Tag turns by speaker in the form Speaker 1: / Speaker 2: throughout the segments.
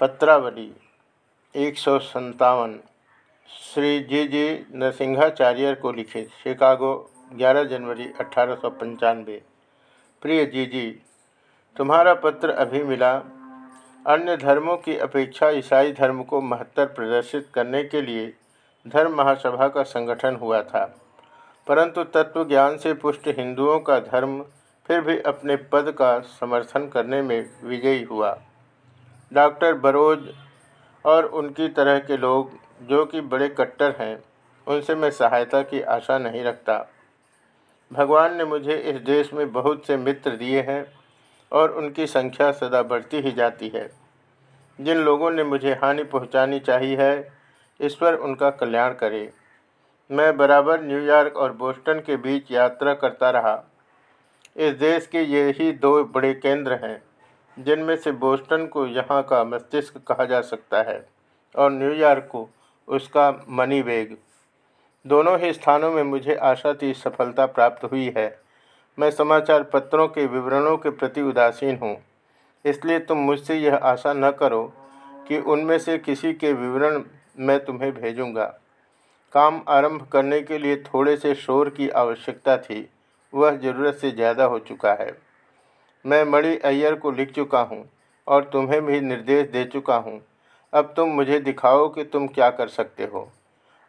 Speaker 1: पत्रावली, एक सौ संतावन श्री जी जी नरसिंहाचार्य को लिखित शिकागो 11 जनवरी अठारह प्रिय जी जी, तुम्हारा पत्र अभी मिला। अन्य धर्मों की अपेक्षा ईसाई धर्म को महत्तर प्रदर्शित करने के लिए धर्म महासभा का संगठन हुआ था। परंतु तत्व ज्ञान से पुष्ट हिंदुओं का धर्म फिर भी अपने पद का समर्थन करने में विजयी हुआ। डॉक्टर बरोज और उनकी तरह के लोग, जो कि बड़े कट्टर हैं, उनसे मैं सहायता की आशा नहीं रखता। भगवान ने मुझे इस देश में बहुत से मित्र दिए हैं और उनकी संख्या सदा बढ़ती ही जाती है। जिन लोगों ने मुझे हानि पहुंचानी चाहिए है ईश्वर उनका कल्याण करे। मैं बराबर न्यूयॉर्क और बोस्टन के बीच यात्रा करता रहा। इस देश के ये ही दो बड़े केंद्र हैं। जिनमें से बोस्टन को यहाँ का मस्तिष्क कहा जा सकता है और न्यूयॉर्क को उसका मनी वेग दोनों ही स्थानों में मुझे आशातीत सफलता प्राप्त हुई है। मैं समाचार पत्रों के विवरणों के प्रति उदासीन हूँ। इसलिए तुम मुझसे यह आशा न करो कि उनमें से किसी के विवरण मैं तुम्हें भेजूँगा। काम आरंभ करने के लिए थोड़े से शोर की आवश्यकता थी। वह ज़रूरत से ज़्यादा हो चुका है। मैं मणि अय्यर को लिख चुका हूँ और तुम्हें भी निर्देश दे चुका हूँ। अब तुम मुझे दिखाओ कि तुम क्या कर सकते हो।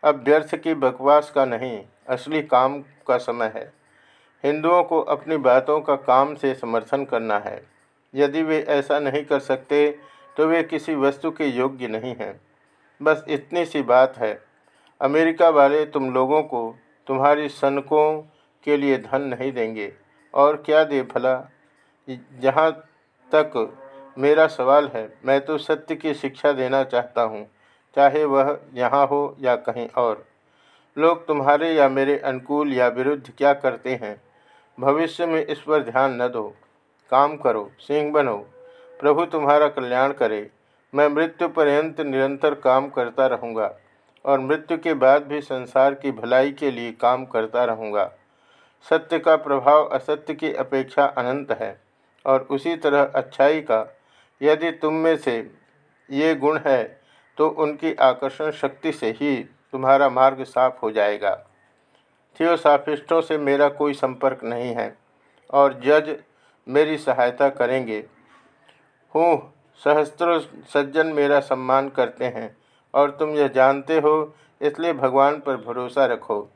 Speaker 1: अब व्यर्थ की बकवास का नहीं, असली काम का समय है। हिंदुओं को अपनी बातों का काम से समर्थन करना है। यदि वे ऐसा नहीं कर सकते तो वे किसी वस्तु के योग्य नहीं हैं। बस इतनी सी बात है। अमेरिका वाले तुम लोगों को तुम्हारी सनकों के लिए धन नहीं देंगे। और क्या दे भला? जहाँ तक मेरा सवाल है, मैं तो सत्य की शिक्षा देना चाहता हूँ, चाहे वह यहाँ हो या कहीं और। लोग तुम्हारे या मेरे अनुकूल या विरुद्ध क्या करते हैं? भविष्य में इस पर ध्यान न दो। काम करो, सिंह बनो। प्रभु तुम्हारा कल्याण करे। मैं मृत्यु पर्यंत निरंतर काम करता रहूँगा और मृत्यु के बाद भी संसार की भलाई के लिए काम करता रहूँगा। सत्य का प्रभाव असत्य की अपेक्षा अनंत है। और उसी तरह अच्छाई का। यदि तुम में से ये गुण है तो उनकी आकर्षण शक्ति से ही तुम्हारा मार्ग साफ़ हो जाएगा। थियोसाफिस्टों से मेरा कोई संपर्क नहीं है, और जज मेरी सहायता करेंगे। हूँ, सहस्त्रों सज्जन मेरा सम्मान करते हैं, और तुम यह जानते हो, इसलिए भगवान पर भरोसा रखो।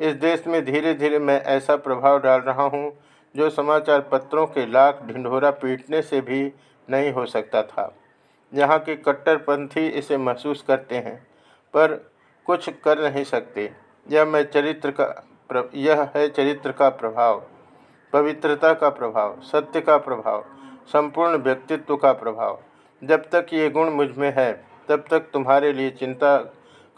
Speaker 1: इस देश में धीरे धीरे मैं ऐसा प्रभाव डाल रहा हूँ जो समाचार पत्रों के लाख ढिंढोरा पीटने से भी नहीं हो सकता था। यहाँ के कट्टरपंथी इसे महसूस करते हैं, पर कुछ कर नहीं सकते। यह मैं चरित्र का यह है चरित्र का प्रभाव, पवित्रता का प्रभाव, सत्य का प्रभाव, संपूर्ण व्यक्तित्व का प्रभाव। जब तक ये गुण मुझमें है, तब तक तुम्हारे लिए चिंता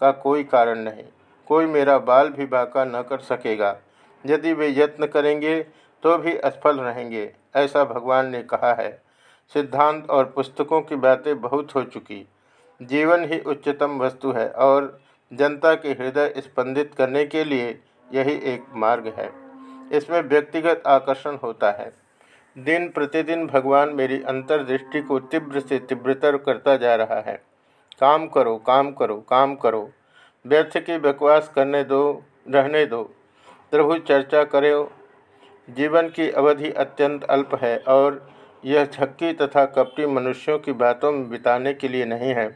Speaker 1: का कोई कारण नहीं। कोई मेरा बाल भी बाका न कर सकेगा। यदि वे यत्न करेंगे तो भी असफल रहेंगे, ऐसा भगवान ने कहा है। सिद्धांत और पुस्तकों की बातें बहुत हो चुकी। जीवन ही उच्चतम वस्तु है और जनता के हृदय स्पंदित करने के लिए यही एक मार्ग है। इसमें व्यक्तिगत आकर्षण होता है। दिन प्रतिदिन भगवान मेरी अंतर्दृष्टि को तीव्र से तीव्रतर करता जा रहा है। काम करो काम करो काम करो। व्यर्थ की बकवास करने दो, रहने दो। प्रभु चर्चा करो जीवन की अवधि अत्यंत अल्प है और यह छक्की तथा कपटी मनुष्यों की बातों में बिताने के लिए नहीं है।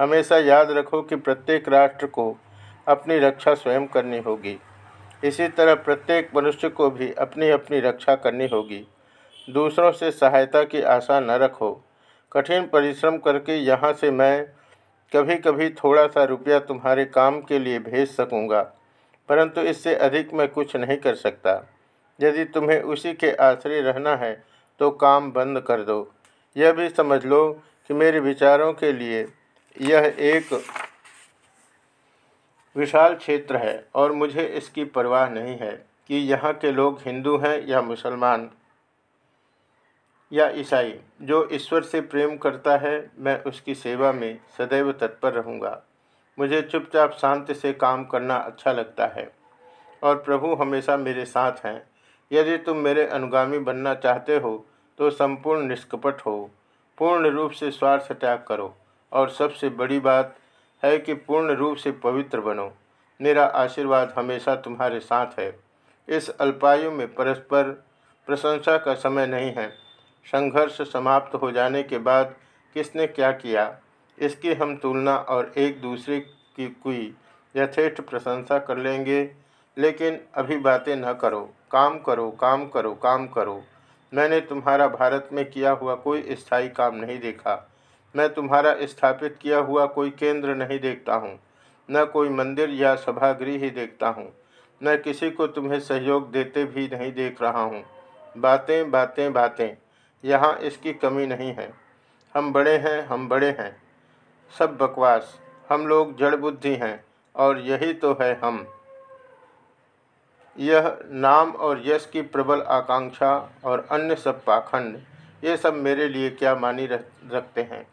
Speaker 1: हमेशा याद रखो कि प्रत्येक राष्ट्र को अपनी रक्षा स्वयं करनी होगी। इसी तरह प्रत्येक मनुष्य को भी अपनी अपनी रक्षा करनी होगी। दूसरों से सहायता की आशा न रखो। कठिन परिश्रम करके यहाँ से मैं कभी कभी थोड़ा सा रुपया तुम्हारे काम के लिए भेज सकूँगा, परंतु इससे अधिक मैं कुछ नहीं कर सकता। यदि तुम्हें उसी के आश्रय रहना है तो काम बंद कर दो। यह भी समझ लो कि मेरे विचारों के लिए यह एक विशाल क्षेत्र है और मुझे इसकी परवाह नहीं है कि यहाँ के लोग हिंदू हैं या मुसलमान या ईसाई। जो ईश्वर से प्रेम करता है, मैं उसकी सेवा में सदैव तत्पर रहूँगा। मुझे चुपचाप शांति से काम करना अच्छा लगता है और प्रभु हमेशा मेरे साथ हैं। यदि तुम मेरे अनुगामी बनना चाहते हो तो संपूर्ण निष्कपट हो। पूर्ण रूप से स्वार्थ त्याग करो। और सबसे बड़ी बात है कि पूर्ण रूप से पवित्र बनो। मेरा आशीर्वाद हमेशा तुम्हारे साथ है। इस अल्पायु में परस्पर प्रशंसा का समय नहीं है। संघर्ष समाप्त हो जाने के बाद किसने क्या किया? इसकी हम तुलना और एक दूसरे की कोई यथेष्ट प्रशंसा कर लेंगे। लेकिन अभी बातें न करो। काम करो काम करो काम करो। मैंने तुम्हारा भारत में किया हुआ कोई स्थायी काम नहीं देखा। मैं तुम्हारा स्थापित किया हुआ कोई केंद्र नहीं देखता हूँ। न कोई मंदिर या सभागृह ही देखता हूँ। न किसी को तुम्हें सहयोग देते भी नहीं देख रहा हूँ। बातें बातें बातें। यहाँ इसकी कमी नहीं है। हम बड़े हैं, हम बड़े हैं। सब बकवास। हम लोग जड़ बुद्धि हैं और यही तो है हम। यह नाम और यश की प्रबल आकांक्षा और अन्य सब पाखंड, ये सब मेरे लिए क्या मानी रखते हैं?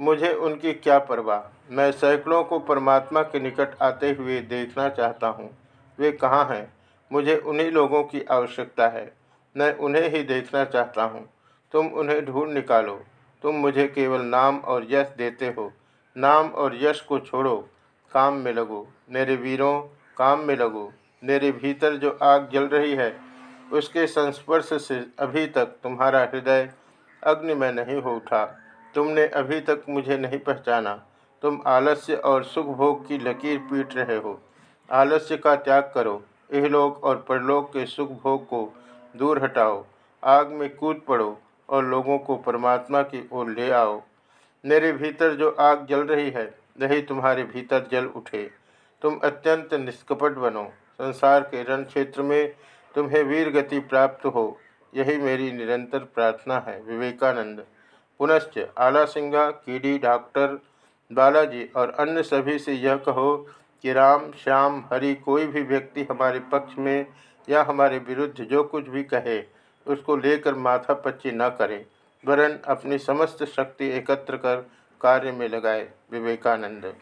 Speaker 1: मुझे उनकी क्या परवाह? मैं सैकड़ों को परमात्मा के निकट आते हुए देखना चाहता हूँ। वे कहाँ हैं? मुझे उन्हीं लोगों की आवश्यकता है। मैं उन्हें ही देखना चाहता हूँ। तुम उन्हें ढूंढ निकालो। तुम मुझे केवल नाम और यश देते हो। नाम और यश को छोड़ो। काम में लगो। मेरे वीरों, काम में लगो। मेरे भीतर जो आग जल रही है, उसके संस्पर्श से अभी तक तुम्हारा हृदय अग्नि में नहीं हो उठा। तुमने अभी तक मुझे नहीं पहचाना। तुम आलस्य और सुख भोग की लकीर पीट रहे हो। आलस्य का त्याग करो। इहलोक और परलोक के सुख भोग को दूर हटाओ। आग में कूद पड़ो और लोगों को परमात्मा की ओर ले आओ। मेरे भीतर जो आग जल रही है, वही तुम्हारे भीतर जल उठे। तुम अत्यंत निष्कपट बनो। संसार के रण क्षेत्र में तुम्हें वीर गति प्राप्त हो, यही मेरी निरंतर प्रार्थना है, विवेकानंद। पुनश्च आला सिंगा कीडी डॉक्टर, बालाजी और अन्य सभी से यह कहो कि राम, श्याम, हरि, कोई भी व्यक्ति हमारे पक्ष में या हमारे विरुद्ध जो कुछ भी कहे, उसको लेकर माथा पच्ची न करें, वरन अपनी समस्त शक्ति एकत्र कर कार्य में लगाए, विवेकानंद।